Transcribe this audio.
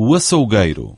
o açougueiro.